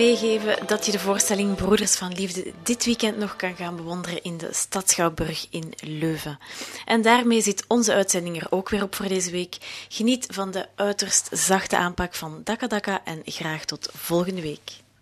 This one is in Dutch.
meegeven dat je de voorstelling Broeders van Liefde dit weekend nog kan gaan bewonderen in de Stadschouwburg in Leuven. En daarmee zit onze uitzending er ook weer op voor deze week. Geniet van de uiterst zachte aanpak van Dakadaka en graag tot volgende week.